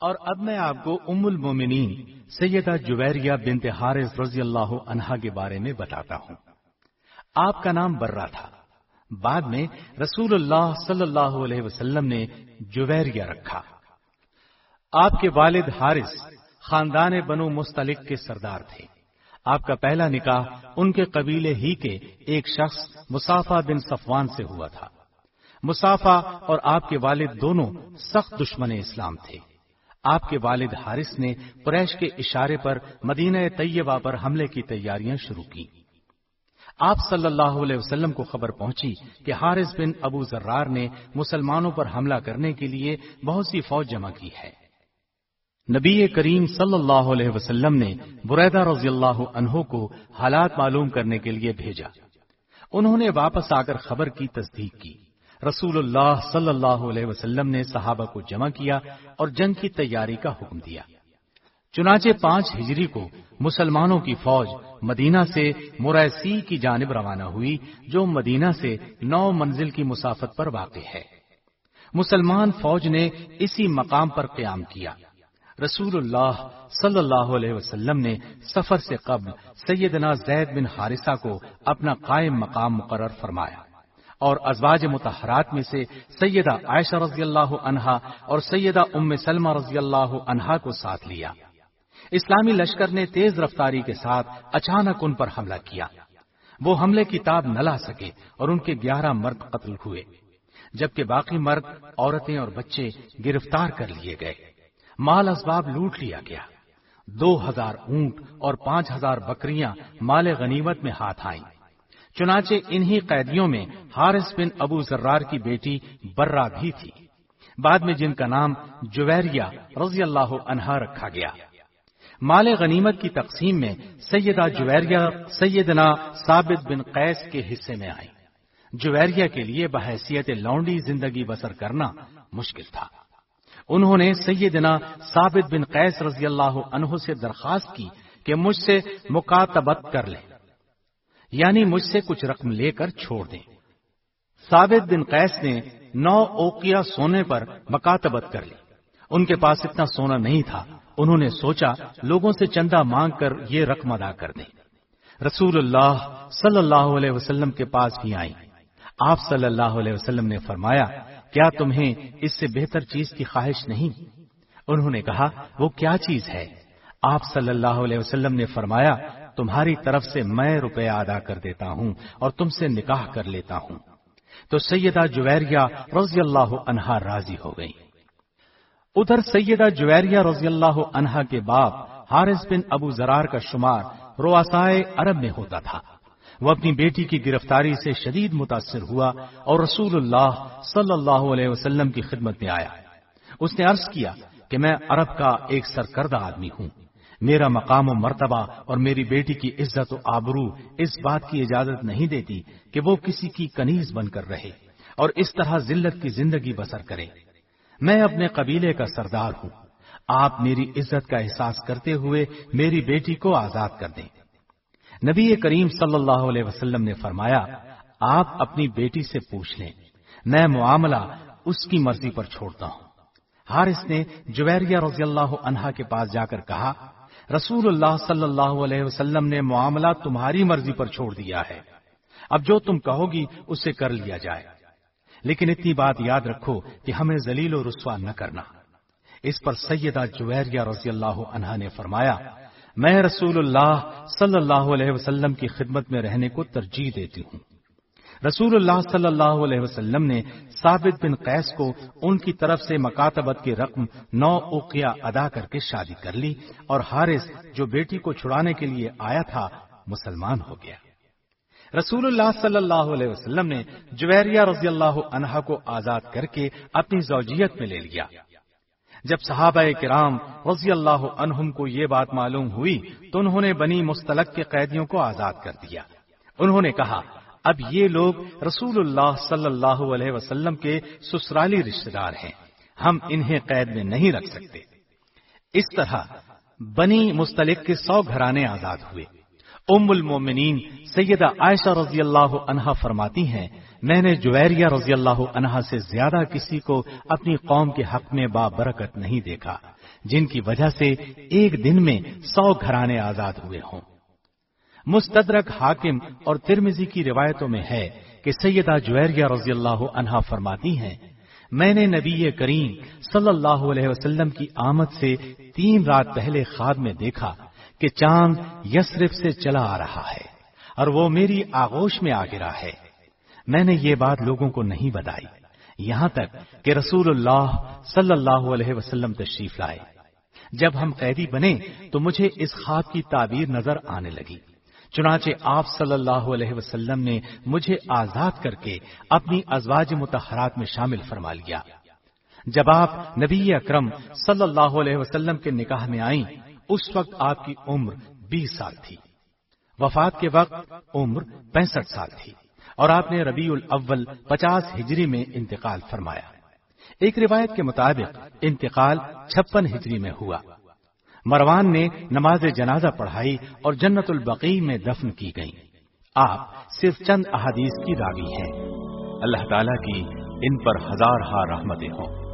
اور اب میں آپ کو ام المومنین سیدہ جویریہ بنت حارث رضی اللہ عنہا کے بارے میں بتاتا ہوں۔ آپ کا نام برا تھا۔ بعد میں رسول اللہ صلی اللہ علیہ وسلم نے جویریہ رکھا۔ آپ کے والد حارث خاندان بنو مستلق کے سردار تھے۔ آپ کا پہلا نکاح ان کے قبیلے ہی کے ایک شخص مسافہ بن صفوان سے ہوا تھا۔ مسافہ اور آپ کے والد دونوں سخت دشمن اسلام تھے۔ آپ کے والد حارث نے قریش کے اشارے پر مدینہ طیبہ پر حملے کی تیاریاں شروع کی آپ صلی اللہ علیہ وسلم کو خبر پہنچی کہ حارث بن ابو ذرار نے مسلمانوں پر حملہ کرنے کے لیے بہت سی فوج جمع کی ہے۔ نبی کریم صلی اللہ علیہ وسلم نے بریدہ رضی اللہ عنہ کو حالات معلوم کرنے کے لیے بھیجا۔ انہوں نے واپس آ کر خبر کی تصدیق کی۔ رسول اللہ صلی اللہ علیہ وسلم نے صحابہ کو جمع کیا اور جنگ کی تیاری کا حکم دیا۔ چنانچہ پانچ ہجری کو مسلمانوں کی فوج مدینہ سے مرسی کی جانب روانہ ہوئی، جو مدینہ سے نو منزل کی مسافت پر واقع ہے۔ مسلمان فوج نے اسی مقام پر قیام کیا۔ رسول اللہ صلی اللہ علیہ وسلم نے سفر سے قبل سیدنا زید بن حارثہ کو اپنا قائم مقام مقرر فرمایا۔ اور ازواج متحرات میں سے سیدہ عائشہ رضی اللہ عنہا اور سیدہ ام سلمہ رضی اللہ عنہا کو ساتھ لیا۔ اسلامی لشکر نے تیز رفتاری کے ساتھ اچانک ان پر حملہ کیا۔ وہ حملے کی تاب نہ لا سکے اور ان کے گیارہ مرد قتل ہوئے، جبکہ باقی مرد، عورتیں اور بچے گرفتار کر لیے گئے۔ مال اسباب لوٹ لیا گیا۔ دو ہزار اونٹ اور پانچ ہزار بکریاں مال غنیمت میں ہاتھ آئیں۔ چنانچہ انہی قیدیوں میں حارث بن ابو ذرار کی بیٹی برا بھی تھی۔ بعد میں جن کا نام جویریہ رضی اللہ عنہا رکھا گیا۔ مال غنیمت کی تقسیم میں سیدہ جویریہ سیدنا ثابت بن قیس کے حصے میں آئی جویریہ کے لیے بحیثیت لونڈی زندگی بسر کرنا مشکل تھا۔ انہوں نے سیدنا ثابت بن قیس رضی اللہ عنہ سے درخواست کی کہ مجھ سے مکاتبت کر لیں۔ یعنی مجھ سے کچھ رقم لے کر چھوڑ دیں۔ ثابت بن قیس نے نو اوکیا سونے پر مکاتبت کر لی۔ ان کے پاس اتنا سونا نہیں تھا۔ انہوں نے سوچا لوگوں سے چندہ مانگ کر یہ رقم ادا کر دیں۔ رسول اللہ صلی اللہ علیہ وسلم کے پاس بھی آئیں۔ آپ صلی اللہ علیہ وسلم نے فرمایا، کیا تمہیں اس سے بہتر چیز کی خواہش نہیں؟ انہوں نے کہا، وہ کیا چیز ہے؟ آپ صلی اللہ علیہ وسلم نے فرمایا تمہاری طرف سے میں روپے ادا کر دیتا ہوں اور تم سے نکاح کر لیتا ہوں۔ تو سیدہ جویریہ رضی اللہ عنہا راضی ہو گئی ادھر سیدہ جویریہ رضی اللہ عنہا کے باپ حارث بن ابو زرار کا شمار رواسائے عرب میں ہوتا تھا۔ وہ اپنی بیٹی کی گرفتاری سے شدید متاثر ہوا اور رسول اللہ صلی اللہ علیہ وسلم کی خدمت میں آیا۔ اس نے عرض کیا کہ میں عرب کا ایک سرکردہ آدمی ہوں۔ میرا مقام و مرتبہ اور میری بیٹی کی عزت و آبرو اس بات کی اجازت نہیں دیتی کہ وہ کسی کی کنیز بن کر رہے اور اس طرح ذلت کی زندگی بسر کرے۔ میں اپنے قبیلے کا سردار ہوں۔ آپ میری عزت کا احساس کرتے ہوئے میری بیٹی کو آزاد کر دیں۔ نبی کریم صلی اللہ علیہ وسلم نے فرمایا، آپ اپنی بیٹی سے پوچھ لیں۔ میں معاملہ اس کی مرضی پر چھوڑتا ہوں۔ ہارس نے جویریہ رضی اللہ عنہا کے پاس جا کر کہا رسول اللہ صلی اللہ علیہ وسلم نے معاملہ تمہاری مرضی پر چھوڑ دیا ہے۔ اب جو تم کہو گی، اسے کر لیا جائے۔ لیکن اتنی بات یاد رکھو کہ ہمیں ذلیل و رسوا نہ کرنا۔ اس پر سیدہ جویریہ رضی اللہ عنہا نے فرمایا، میں رسول اللہ صلی اللہ علیہ وسلم کی خدمت میں رہنے کو ترجیح دیتی ہوں۔ رسول اللہ صلی اللہ علیہ وسلم نے ثابت بن قیس کو ان کی طرف سے مکاتبت کی رقم نو اوقیا ادا کر کے شادی کر لی اور حارث جو بیٹی کو چھڑانے کے لیے آیا تھا مسلمان ہو گیا۔ رسول اللہ صلی اللہ علیہ وسلم نے جویریہ رضی اللہ عنہا کو آزاد کر کے اپنی زوجیت میں لے لیا۔ جب صحابہ کرام رضی اللہ عنہم کو یہ بات معلوم ہوئی تو انہوں نے بنی مستلق کے قیدیوں کو آزاد کر دیا۔ انہوں نے کہا اب یہ لوگ رسول اللہ صلی اللہ علیہ وسلم کے سسرالی رشتے دار ہیں۔ ہم انہیں قید میں نہیں رکھ سکتے۔ اس طرح بنی مستلق کے سو گھرانے آزاد ہوئے۔ ام المومنین سیدہ عائشہ رضی اللہ عنہا فرماتی ہیں، میں نے جویریہ رضی اللہ عنہا سے زیادہ کسی کو اپنی قوم کے حق میں بابرکت نہیں دیکھا، جن کی وجہ سے ایک دن میں سو گھرانے آزاد ہوئے ہوں۔ مستدرک حاکم اور ترمزی کی روایتوں میں ہے کہ سیدہ جویریہ رضی اللہ عنہا فرماتی ہیں، میں نے نبی کریم صلی اللہ علیہ وسلم کی آمد سے تین رات پہلے خواب میں دیکھا کہ چاند یسرف سے چلا آ رہا ہے اور وہ میری آغوش میں آ گرا ہے۔ میں نے یہ بات لوگوں کو نہیں بتائی یہاں تک کہ رسول اللہ صلی اللہ علیہ وسلم تشریف لائے۔ جب ہم قیدی بنے تو مجھے اس خواب کی تعبیر نظر آنے لگی۔ چنانچہ آپ صلی اللہ علیہ وسلم نے مجھے آزاد کر کے اپنی ازواج متحرات میں شامل فرما لیا۔ جب آپ نبی اکرم صلی اللہ علیہ وسلم کے نکاح میں آئیں، اس وقت آپ کی عمر بیس سال تھی۔ وفات کے وقت عمر پینسٹھ سال تھی اور آپ نے ربیع الاول پچاس ہجری میں انتقال فرمایا۔ ایک روایت کے مطابق انتقال چھپن ہجری میں ہوا۔ مروان نے نماز جنازہ پڑھائی اور جنت البقی میں دفن کی گئی آپ صرف چند احادیث کی راوی ہیں۔ اللہ تعالیٰ کی ان پر ہزار ہار رحمتیں ہوں۔